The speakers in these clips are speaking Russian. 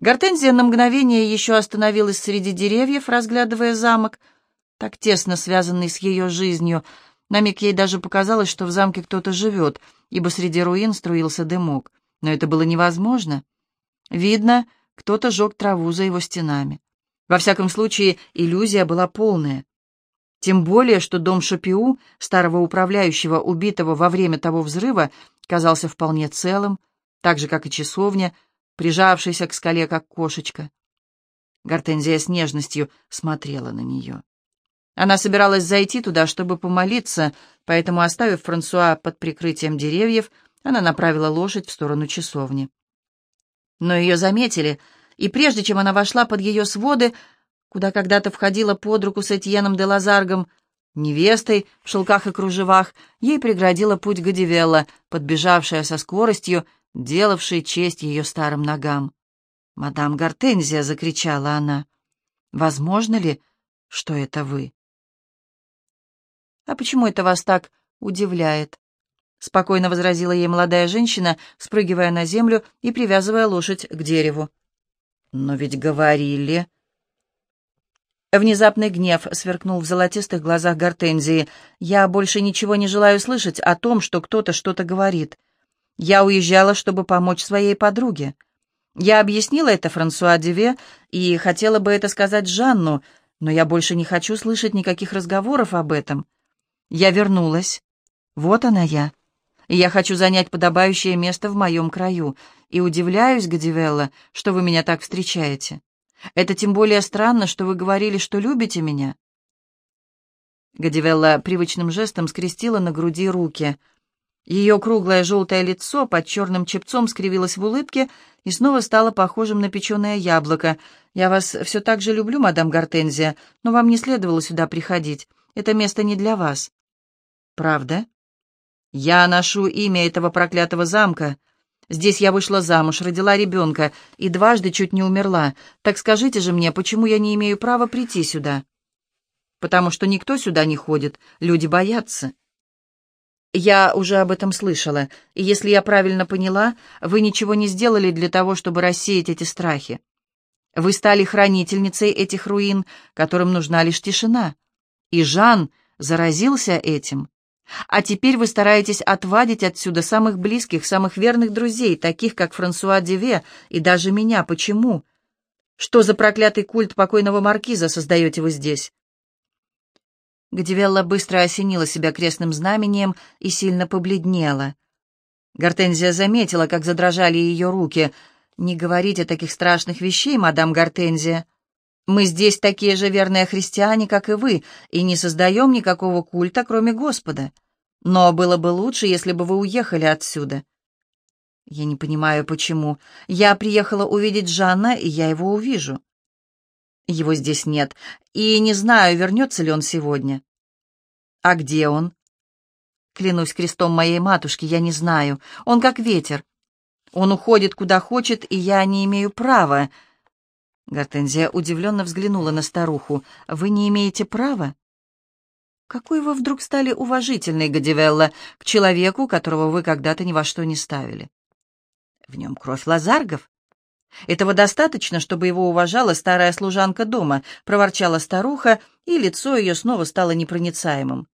Гортензия на мгновение еще остановилась среди деревьев, разглядывая замок, так тесно связанный с ее жизнью. На миг ей даже показалось, что в замке кто-то живет, ибо среди руин струился дымок. Но это было невозможно. Видно, кто-то жег траву за его стенами. Во всяком случае, иллюзия была полная. Тем более, что дом Шапиу, старого управляющего, убитого во время того взрыва, казался вполне целым, так же, как и часовня, прижавшаяся к скале, как кошечка. Гортензия с нежностью смотрела на нее. Она собиралась зайти туда, чтобы помолиться, поэтому, оставив Франсуа под прикрытием деревьев, она направила лошадь в сторону часовни. Но ее заметили, и прежде чем она вошла под ее своды, куда когда-то входила под руку с Этьеном де Лазаргом, невестой в шелках и кружевах, ей преградила путь Гадивелла, подбежавшая со скоростью, делавшей честь ее старым ногам. «Мадам Гортензия!» — закричала она. «Возможно ли, что это вы?» «А почему это вас так удивляет?» — спокойно возразила ей молодая женщина, спрыгивая на землю и привязывая лошадь к дереву. «Но ведь говорили...» Внезапный гнев сверкнул в золотистых глазах Гортензии. «Я больше ничего не желаю слышать о том, что кто-то что-то говорит. Я уезжала, чтобы помочь своей подруге. Я объяснила это Франсуа Деве и хотела бы это сказать Жанну, но я больше не хочу слышать никаких разговоров об этом. Я вернулась. Вот она я. И я хочу занять подобающее место в моем краю. И удивляюсь, Гадивелла, что вы меня так встречаете. Это тем более странно, что вы говорили, что любите меня». Гадивелла привычным жестом скрестила на груди руки. Ее круглое желтое лицо под черным чепцом скривилось в улыбке и снова стало похожим на печеное яблоко. «Я вас все так же люблю, мадам Гортензия, но вам не следовало сюда приходить. Это место не для вас». «Правда?» «Я ношу имя этого проклятого замка. Здесь я вышла замуж, родила ребенка и дважды чуть не умерла. Так скажите же мне, почему я не имею права прийти сюда?» «Потому что никто сюда не ходит, люди боятся». «Я уже об этом слышала, и если я правильно поняла, вы ничего не сделали для того, чтобы рассеять эти страхи. Вы стали хранительницей этих руин, которым нужна лишь тишина. И Жан заразился этим. А теперь вы стараетесь отвадить отсюда самых близких, самых верных друзей, таких как Франсуа Деве и даже меня. Почему? Что за проклятый культ покойного маркиза создаете вы здесь?» Гадивелла быстро осенила себя крестным знамением и сильно побледнела. Гортензия заметила, как задрожали ее руки. «Не говорите таких страшных вещей, мадам Гортензия. Мы здесь такие же верные христиане, как и вы, и не создаем никакого культа, кроме Господа. Но было бы лучше, если бы вы уехали отсюда. Я не понимаю, почему. Я приехала увидеть Жанна, и я его увижу. Его здесь нет, и не знаю, вернется ли он сегодня. А где он? Клянусь крестом моей матушки, я не знаю. Он как ветер. Он уходит куда хочет, и я не имею права. Гортензия удивленно взглянула на старуху. «Вы не имеете права?» «Какой вы вдруг стали уважительной, Гадивелла, к человеку, которого вы когда-то ни во что не ставили?» «В нем кровь лазаргов?» «Этого достаточно, чтобы его уважала старая служанка дома», — проворчала старуха, и лицо ее снова стало непроницаемым.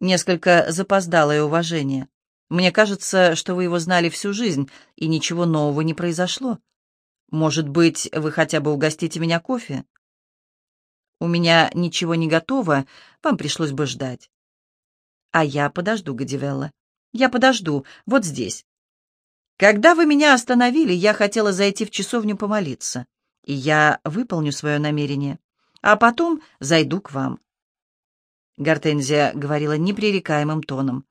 Несколько запоздалое уважение. Мне кажется, что вы его знали всю жизнь, и ничего нового не произошло. Может быть, вы хотя бы угостите меня кофе? У меня ничего не готово, вам пришлось бы ждать. А я подожду, Гадивелла. Я подожду, вот здесь. Когда вы меня остановили, я хотела зайти в часовню помолиться, и я выполню свое намерение, а потом зайду к вам. Гортензия говорила непререкаемым тоном.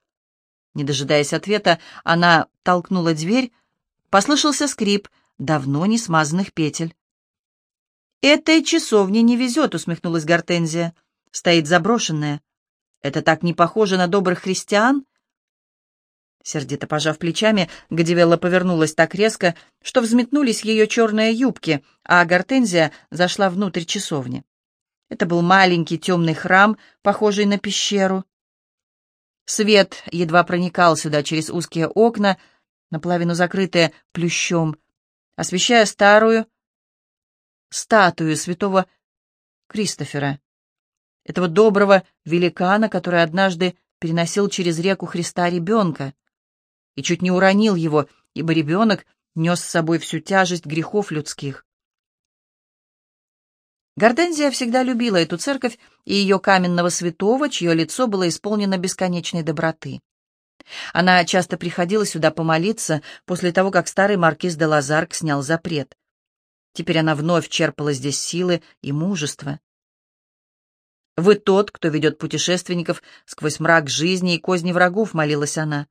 Не дожидаясь ответа, она толкнула дверь, послышался скрип, давно не смазанных петель. «Этой часовне не везет», — усмехнулась Гортензия. «Стоит заброшенная. Это так не похоже на добрых христиан?» Сердито пожав плечами, Гадивелла повернулась так резко, что взметнулись ее черные юбки, а Гортензия зашла внутрь часовни. Это был маленький темный храм, похожий на пещеру. Свет едва проникал сюда через узкие окна, наполовину закрытые плющом, освещая старую статую святого Кристофера, этого доброго великана, который однажды переносил через реку Христа ребенка и чуть не уронил его, ибо ребенок нес с собой всю тяжесть грехов людских. Гортензия всегда любила эту церковь и ее каменного святого, чье лицо было исполнено бесконечной доброты. Она часто приходила сюда помолиться после того, как старый маркиз де Лазарк снял запрет. Теперь она вновь черпала здесь силы и мужество. «Вы тот, кто ведет путешественников сквозь мрак жизни и козни врагов», — молилась она,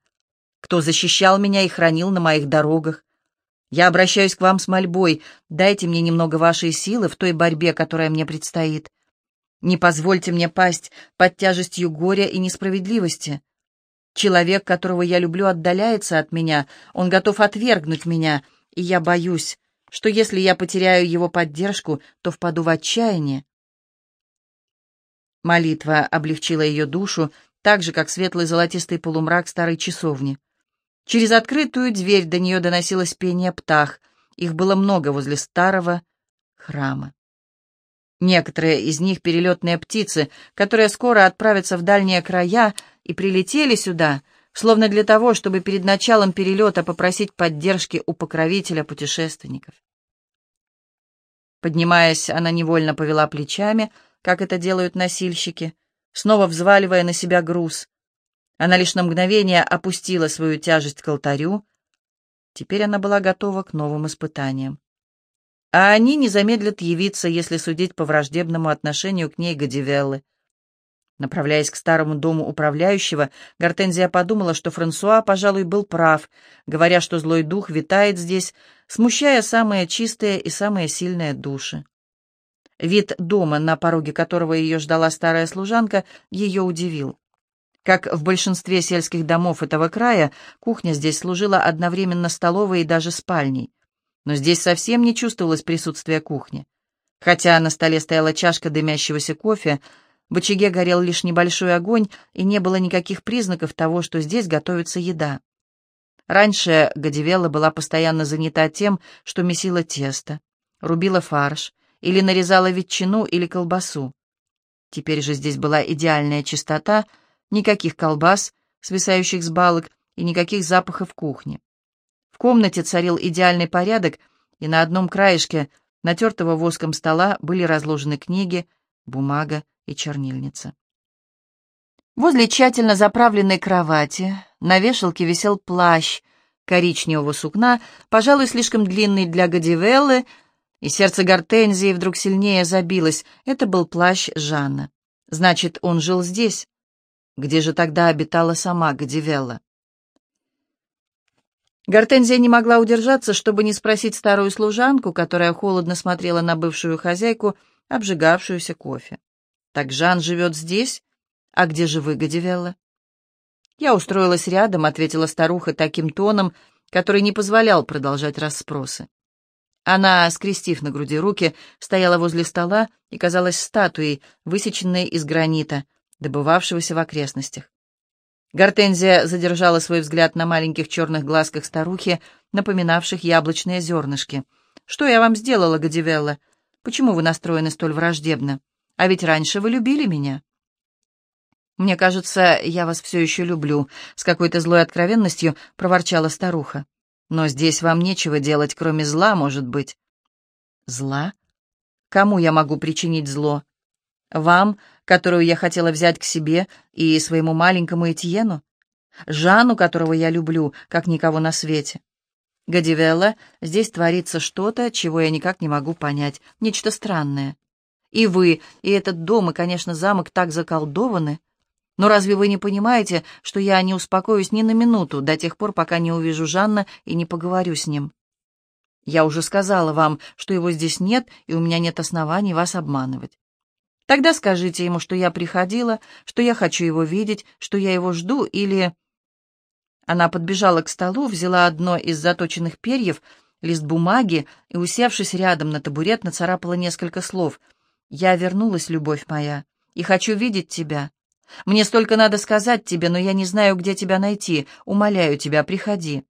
«кто защищал меня и хранил на моих дорогах. Я обращаюсь к вам с мольбой, дайте мне немного вашей силы в той борьбе, которая мне предстоит. Не позвольте мне пасть под тяжестью горя и несправедливости. Человек, которого я люблю, отдаляется от меня, он готов отвергнуть меня, и я боюсь, что если я потеряю его поддержку, то впаду в отчаяние. Молитва облегчила ее душу, так же, как светлый золотистый полумрак старой часовни. Через открытую дверь до нее доносилось пение птах. Их было много возле старого храма. Некоторые из них — перелетные птицы, которые скоро отправятся в дальние края и прилетели сюда, словно для того, чтобы перед началом перелета попросить поддержки у покровителя путешественников. Поднимаясь, она невольно повела плечами — как это делают носильщики, снова взваливая на себя груз. Она лишь на мгновение опустила свою тяжесть к алтарю. Теперь она была готова к новым испытаниям. А они не замедлят явиться, если судить по враждебному отношению к ней Гадивеллы. Направляясь к старому дому управляющего, Гортензия подумала, что Франсуа, пожалуй, был прав, говоря, что злой дух витает здесь, смущая самые чистые и самые сильные души. Вид дома, на пороге которого ее ждала старая служанка, ее удивил. Как в большинстве сельских домов этого края, кухня здесь служила одновременно столовой и даже спальней. Но здесь совсем не чувствовалось присутствия кухни. Хотя на столе стояла чашка дымящегося кофе, в очаге горел лишь небольшой огонь, и не было никаких признаков того, что здесь готовится еда. Раньше Гадивелла была постоянно занята тем, что месила тесто, рубила фарш, или нарезала ветчину или колбасу. Теперь же здесь была идеальная чистота, никаких колбас, свисающих с балок, и никаких запахов кухни. В комнате царил идеальный порядок, и на одном краешке натертого воском стола были разложены книги, бумага и чернильница. Возле тщательно заправленной кровати на вешалке висел плащ коричневого сукна, пожалуй, слишком длинный для Гадивеллы, и сердце Гортензии вдруг сильнее забилось. Это был плащ Жанна. Значит, он жил здесь. Где же тогда обитала сама Гадивелла? Гортензия не могла удержаться, чтобы не спросить старую служанку, которая холодно смотрела на бывшую хозяйку, обжигавшуюся кофе. «Так Жан живет здесь? А где же вы, Гадивелла?» «Я устроилась рядом», — ответила старуха таким тоном, который не позволял продолжать расспросы. Она, скрестив на груди руки, стояла возле стола и казалась статуей, высеченной из гранита, добывавшегося в окрестностях. Гортензия задержала свой взгляд на маленьких черных глазках старухи, напоминавших яблочные зернышки. «Что я вам сделала, Гадивелла? Почему вы настроены столь враждебно? А ведь раньше вы любили меня». «Мне кажется, я вас все еще люблю», — с какой-то злой откровенностью проворчала старуха. Но здесь вам нечего делать, кроме зла, может быть. Зла? Кому я могу причинить зло? Вам, которую я хотела взять к себе, и своему маленькому Этьену? Жанну, которого я люблю, как никого на свете? Гадивелла, здесь творится что-то, чего я никак не могу понять, нечто странное. И вы, и этот дом, и, конечно, замок так заколдованы. Но разве вы не понимаете, что я не успокоюсь ни на минуту до тех пор, пока не увижу Жанна и не поговорю с ним? Я уже сказала вам, что его здесь нет, и у меня нет оснований вас обманывать. Тогда скажите ему, что я приходила, что я хочу его видеть, что я его жду, или...» Она подбежала к столу, взяла одно из заточенных перьев, лист бумаги и, усевшись рядом на табурет, нацарапала несколько слов. «Я вернулась, любовь моя, и хочу видеть тебя. Мне столько надо сказать тебе, но я не знаю, где тебя найти. Умоляю тебя, приходи.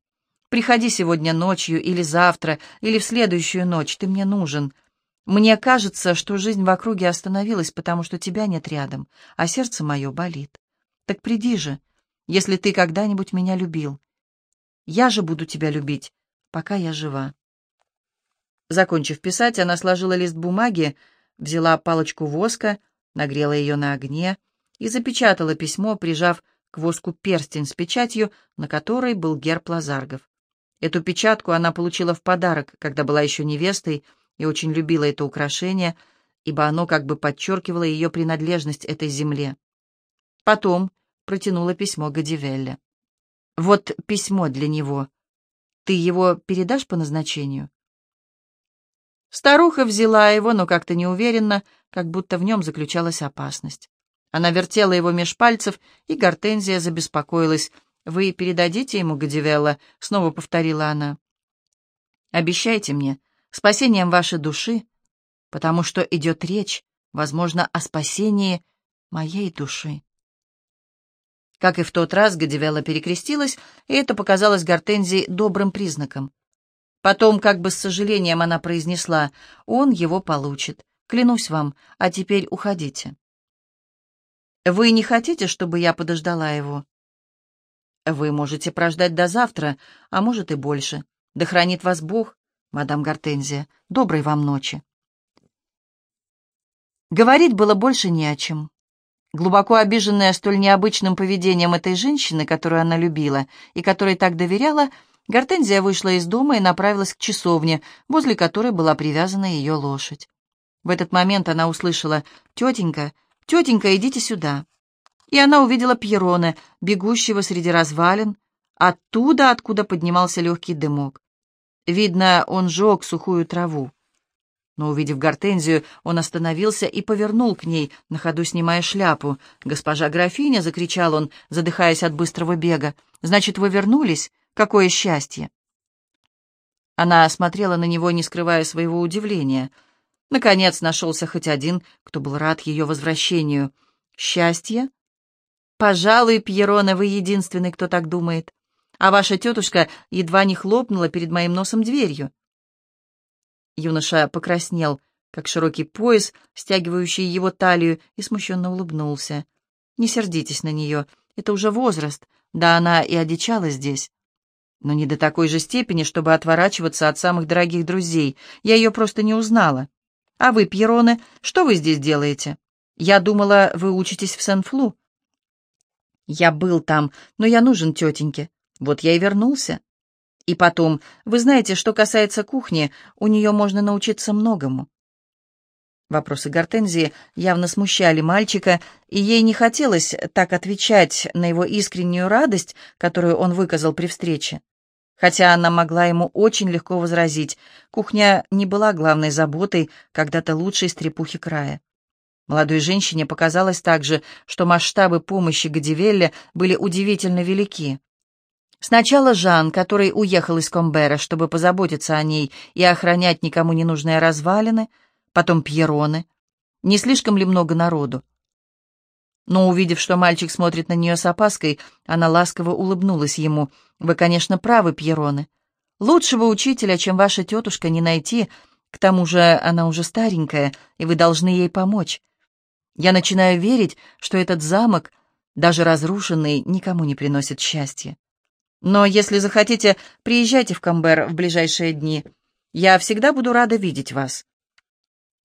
Приходи сегодня ночью или завтра, или в следующую ночь, ты мне нужен. Мне кажется, что жизнь в округе остановилась, потому что тебя нет рядом, а сердце мое болит. Так приди же, если ты когда-нибудь меня любил. Я же буду тебя любить, пока я жива. Закончив писать, она сложила лист бумаги, взяла палочку воска, нагрела ее на огне и запечатала письмо, прижав к воску перстень с печатью, на которой был герб Лазаргов. Эту печатку она получила в подарок, когда была еще невестой, и очень любила это украшение, ибо оно как бы подчеркивало ее принадлежность этой земле. Потом протянула письмо Гадивелле. «Вот письмо для него. Ты его передашь по назначению?» Старуха взяла его, но как-то неуверенно, как будто в нем заключалась опасность. Она вертела его меж пальцев, и Гортензия забеспокоилась. «Вы передадите ему, Гадивелла?» — снова повторила она. «Обещайте мне спасением вашей души, потому что идет речь, возможно, о спасении моей души». Как и в тот раз, Гадивелла перекрестилась, и это показалось Гортензии добрым признаком. Потом, как бы с сожалением, она произнесла, «Он его получит. Клянусь вам, а теперь уходите». «Вы не хотите, чтобы я подождала его?» «Вы можете прождать до завтра, а может и больше. Да хранит вас Бог, мадам Гортензия. Доброй вам ночи». Говорить было больше не о чем. Глубоко обиженная столь необычным поведением этой женщины, которую она любила и которой так доверяла, Гортензия вышла из дома и направилась к часовне, возле которой была привязана ее лошадь. В этот момент она услышала «Тетенька, тетенька, идите сюда». И она увидела Пьероне, бегущего среди развалин, оттуда, откуда поднимался легкий дымок. Видно, он жег сухую траву. Но, увидев Гортензию, он остановился и повернул к ней, на ходу снимая шляпу. «Госпожа графиня!» — закричал он, задыхаясь от быстрого бега. «Значит, вы вернулись? Какое счастье!» Она смотрела на него, не скрывая своего удивления. Наконец нашелся хоть один, кто был рад ее возвращению. «Счастье?» «Пожалуй, Пьерона, вы единственный, кто так думает. А ваша тетушка едва не хлопнула перед моим носом дверью». Юноша покраснел, как широкий пояс, стягивающий его талию, и смущенно улыбнулся. «Не сердитесь на нее, это уже возраст, да она и одичала здесь но не до такой же степени, чтобы отворачиваться от самых дорогих друзей. Я ее просто не узнала. А вы, Пьероне, что вы здесь делаете? Я думала, вы учитесь в Сен-Флу. Я был там, но я нужен тетеньке. Вот я и вернулся. И потом, вы знаете, что касается кухни, у нее можно научиться многому. Вопросы Гортензии явно смущали мальчика, и ей не хотелось так отвечать на его искреннюю радость, которую он выказал при встрече. Хотя она могла ему очень легко возразить, кухня не была главной заботой когда-то лучшей стрепухи края. Молодой женщине показалось также, что масштабы помощи Гадивелле были удивительно велики. Сначала Жан, который уехал из Комбера, чтобы позаботиться о ней и охранять никому не нужные развалины, потом Пьероне. Не слишком ли много народу? Но, увидев, что мальчик смотрит на нее с опаской, она ласково улыбнулась ему. «Вы, конечно, правы, Пьероны. Лучшего учителя, чем ваша тетушка, не найти. К тому же она уже старенькая, и вы должны ей помочь. Я начинаю верить, что этот замок, даже разрушенный, никому не приносит счастья. Но если захотите, приезжайте в Камбер в ближайшие дни. Я всегда буду рада видеть вас».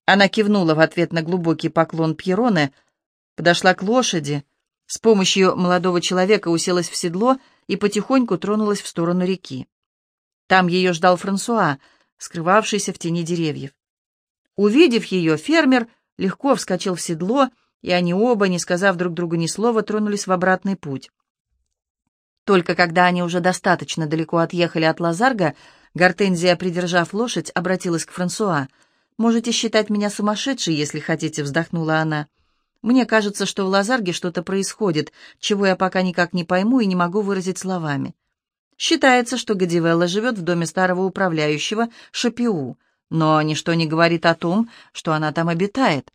Она кивнула в ответ на глубокий поклон Пьероне, подошла к лошади, с помощью молодого человека уселась в седло и потихоньку тронулась в сторону реки. Там ее ждал Франсуа, скрывавшийся в тени деревьев. Увидев ее, фермер легко вскочил в седло, и они оба, не сказав друг другу ни слова, тронулись в обратный путь. Только когда они уже достаточно далеко отъехали от Лазарга, Гортензия, придержав лошадь, обратилась к Франсуа. «Можете считать меня сумасшедшей, если хотите», — вздохнула она. Мне кажется, что в Лазарге что-то происходит, чего я пока никак не пойму и не могу выразить словами. Считается, что Гадивелла живет в доме старого управляющего Шапиу, но ничто не говорит о том, что она там обитает.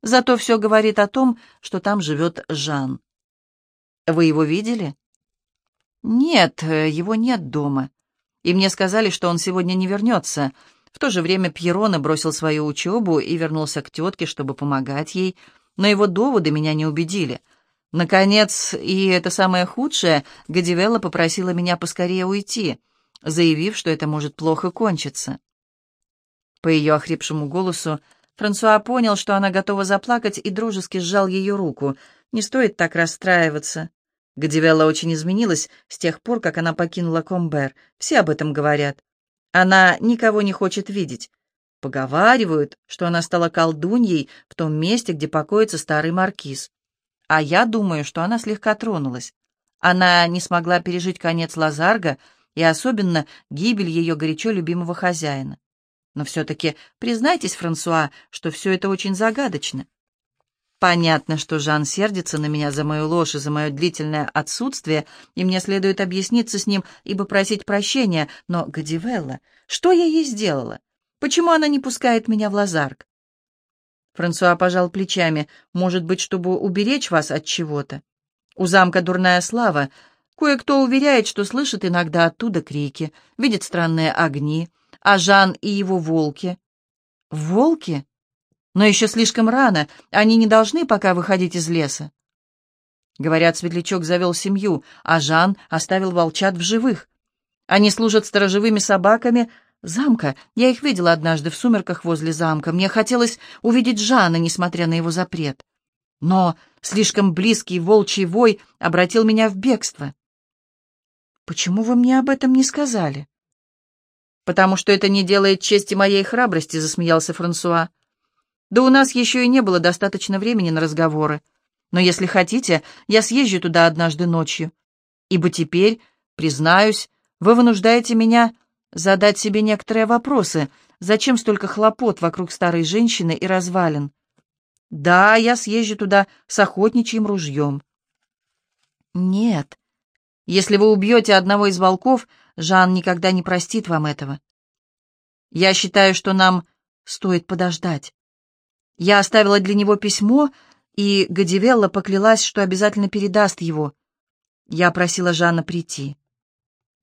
Зато все говорит о том, что там живет Жан. Вы его видели? Нет, его нет дома. и мне сказали, что он сегодня не вернется. В то же время Пьерона бросил свою учебу и вернулся к тетке, чтобы помогать ей, но его доводы меня не убедили. Наконец, и это самое худшее, Гадивелла попросила меня поскорее уйти, заявив, что это может плохо кончиться. По ее охрипшему голосу Франсуа понял, что она готова заплакать, и дружески сжал ее руку. «Не стоит так расстраиваться». Гадивелла очень изменилась с тех пор, как она покинула Комбер. Все об этом говорят. Она никого не хочет видеть. Поговаривают, что она стала колдуньей в том месте, где покоится старый маркиз. А я думаю, что она слегка тронулась. Она не смогла пережить конец Лазарга и особенно гибель ее горячо любимого хозяина. Но все-таки признайтесь, Франсуа, что все это очень загадочно. Понятно, что Жан сердится на меня за мою ложь и за мое длительное отсутствие, и мне следует объясниться с ним и попросить прощения, но, Гадивелла, что я ей сделала? Почему она не пускает меня в лазарк? Франсуа пожал плечами. Может быть, чтобы уберечь вас от чего-то? У замка дурная слава. Кое-кто уверяет, что слышит иногда оттуда крики, видит странные огни, а Жан и его волки. Волки? Но еще слишком рано, они не должны пока выходить из леса. Говорят, Светлячок завел семью, а Жан оставил волчат в живых. Они служат сторожевыми собаками замка. Я их видела однажды в сумерках возле замка. Мне хотелось увидеть Жана, несмотря на его запрет. Но слишком близкий волчий вой обратил меня в бегство. «Почему вы мне об этом не сказали?» «Потому что это не делает чести моей храбрости», — засмеялся Франсуа. Да у нас еще и не было достаточно времени на разговоры. Но если хотите, я съезжу туда однажды ночью. Ибо теперь, признаюсь, вы вынуждаете меня задать себе некоторые вопросы. Зачем столько хлопот вокруг старой женщины и развалин? Да, я съезжу туда с охотничьим ружьем. Нет. Если вы убьете одного из волков, Жан никогда не простит вам этого. Я считаю, что нам стоит подождать. Я оставила для него письмо, и Гадивелла поклялась, что обязательно передаст его. Я просила Жанна прийти.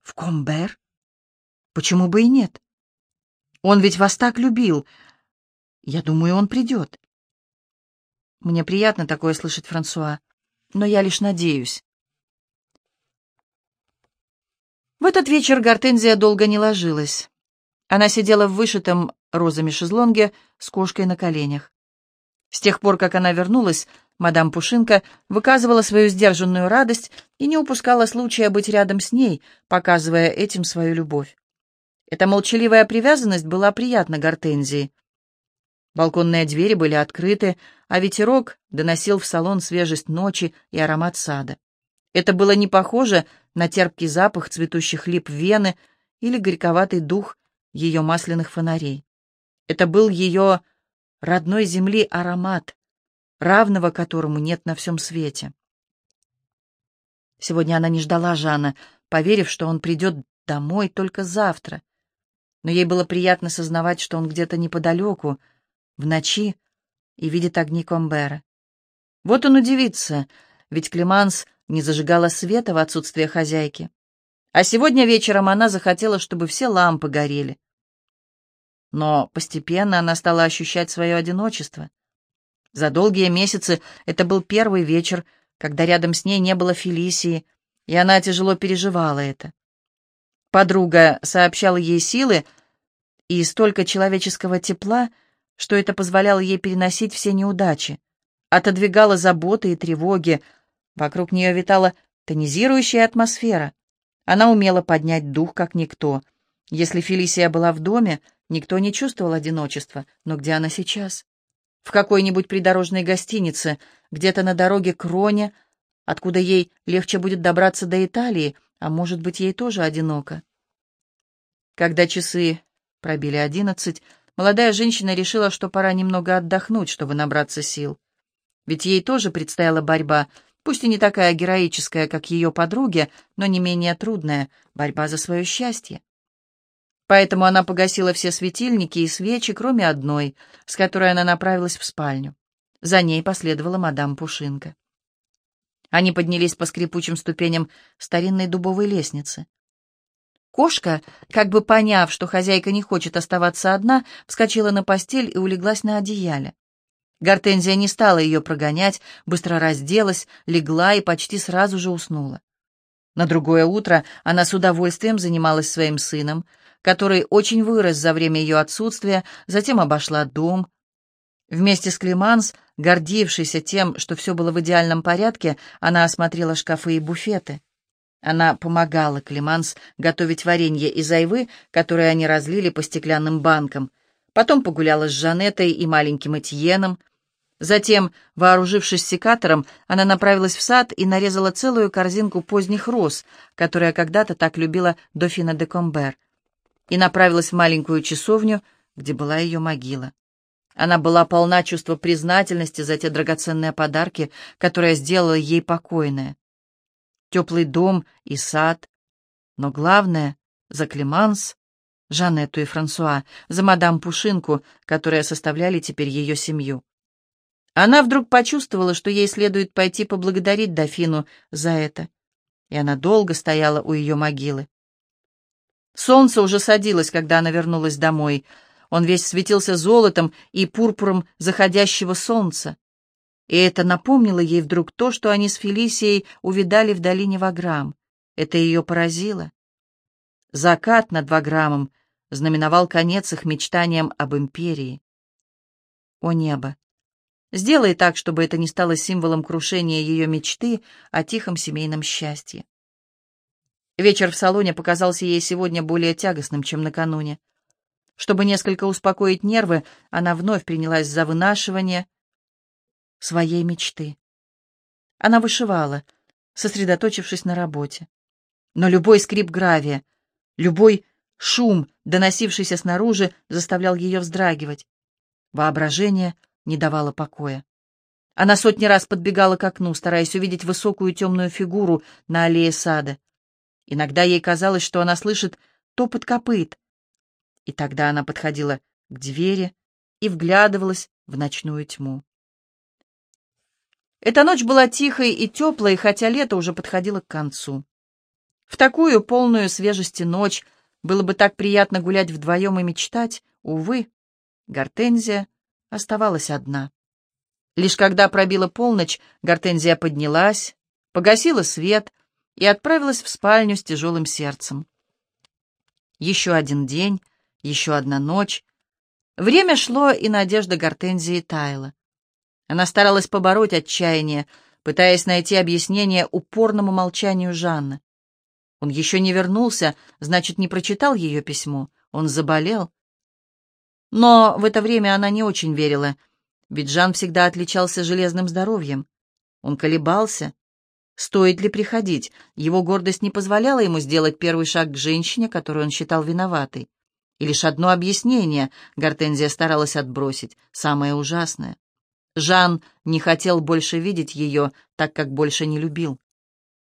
В Комбер? Почему бы и нет? Он ведь вас так любил. Я думаю, он придет. Мне приятно такое слышать, Франсуа, но я лишь надеюсь. В этот вечер Гортензия долго не ложилась. Она сидела в вышитом розами шезлонге с кошкой на коленях. С тех пор, как она вернулась, мадам Пушинка выказывала свою сдержанную радость и не упускала случая быть рядом с ней, показывая этим свою любовь. Эта молчаливая привязанность была приятна Гортензии. Балконные двери были открыты, а ветерок доносил в салон свежесть ночи и аромат сада. Это было не похоже на терпкий запах цветущих лип Вены или горьковатый дух ее масляных фонарей. Это был ее родной земли аромат, равного которому нет на всем свете. Сегодня она не ждала Жана, поверив, что он придет домой только завтра. Но ей было приятно сознавать, что он где-то неподалеку, в ночи, и видит огни Комбера. Вот он удивится, ведь Клеманс не зажигала света в отсутствие хозяйки. А сегодня вечером она захотела, чтобы все лампы горели. Но постепенно она стала ощущать свое одиночество. За долгие месяцы это был первый вечер, когда рядом с ней не было Фелисии, и она тяжело переживала это. Подруга сообщала ей силы и столько человеческого тепла, что это позволяло ей переносить все неудачи, отодвигала заботы и тревоги, вокруг нее витала тонизирующая атмосфера. Она умела поднять дух, как никто. Если Фелисия была в доме, Никто не чувствовал одиночества, но где она сейчас? В какой-нибудь придорожной гостинице, где-то на дороге к Роне, откуда ей легче будет добраться до Италии, а может быть, ей тоже одиноко. Когда часы пробили одиннадцать, молодая женщина решила, что пора немного отдохнуть, чтобы набраться сил. Ведь ей тоже предстояла борьба, пусть и не такая героическая, как ее подруге, но не менее трудная, борьба за свое счастье. Поэтому она погасила все светильники и свечи, кроме одной, с которой она направилась в спальню. За ней последовала мадам Пушинка. Они поднялись по скрипучим ступеням старинной дубовой лестницы. Кошка, как бы поняв, что хозяйка не хочет оставаться одна, вскочила на постель и улеглась на одеяле. Гортензия не стала ее прогонять, быстро разделась, легла и почти сразу же уснула. На другое утро она с удовольствием занималась своим сыном, который очень вырос за время ее отсутствия, затем обошла дом. Вместе с Климанс, гордившейся тем, что все было в идеальном порядке, она осмотрела шкафы и буфеты. Она помогала Климанс готовить варенье из айвы, которое они разлили по стеклянным банкам. Потом погуляла с Жанетой и маленьким Этьеном — Затем, вооружившись секатором, она направилась в сад и нарезала целую корзинку поздних роз, которая когда-то так любила дофина де Комбер, и направилась в маленькую часовню, где была ее могила. Она была полна чувства признательности за те драгоценные подарки, которые сделала ей покойная. Теплый дом и сад, но главное — за Клеманс, Жанетту и Франсуа, за мадам Пушинку, которые составляли теперь ее семью. Она вдруг почувствовала, что ей следует пойти поблагодарить дофину за это, и она долго стояла у ее могилы. Солнце уже садилось, когда она вернулась домой. Он весь светился золотом и пурпуром заходящего солнца. И это напомнило ей вдруг то, что они с Фелисией увидали в долине Ваграм. Это ее поразило. Закат над Ваграмом знаменовал конец их мечтаниям об империи. О небо! Сделай так, чтобы это не стало символом крушения ее мечты о тихом семейном счастье. Вечер в салоне показался ей сегодня более тягостным, чем накануне. Чтобы несколько успокоить нервы, она вновь принялась за вынашивание своей мечты. Она вышивала, сосредоточившись на работе. Но любой скрип гравия, любой шум, доносившийся снаружи, заставлял ее вздрагивать. Воображение — не давала покоя. Она сотни раз подбегала к окну, стараясь увидеть высокую темную фигуру на аллее сада. Иногда ей казалось, что она слышит топот копыт. И тогда она подходила к двери и вглядывалась в ночную тьму. Эта ночь была тихой и теплой, хотя лето уже подходило к концу. В такую полную свежести ночь было бы так приятно гулять вдвоем и мечтать, увы, Гортензия оставалась одна. Лишь когда пробила полночь, Гортензия поднялась, погасила свет и отправилась в спальню с тяжелым сердцем. Еще один день, еще одна ночь. Время шло, и надежда Гортензии таяла. Она старалась побороть отчаяние, пытаясь найти объяснение упорному молчанию Жанны. Он еще не вернулся, значит, не прочитал ее письмо. Он заболел. Но в это время она не очень верила, ведь Жан всегда отличался железным здоровьем. Он колебался. Стоит ли приходить? Его гордость не позволяла ему сделать первый шаг к женщине, которую он считал виноватой. И лишь одно объяснение Гортензия старалась отбросить, самое ужасное. Жан не хотел больше видеть ее, так как больше не любил.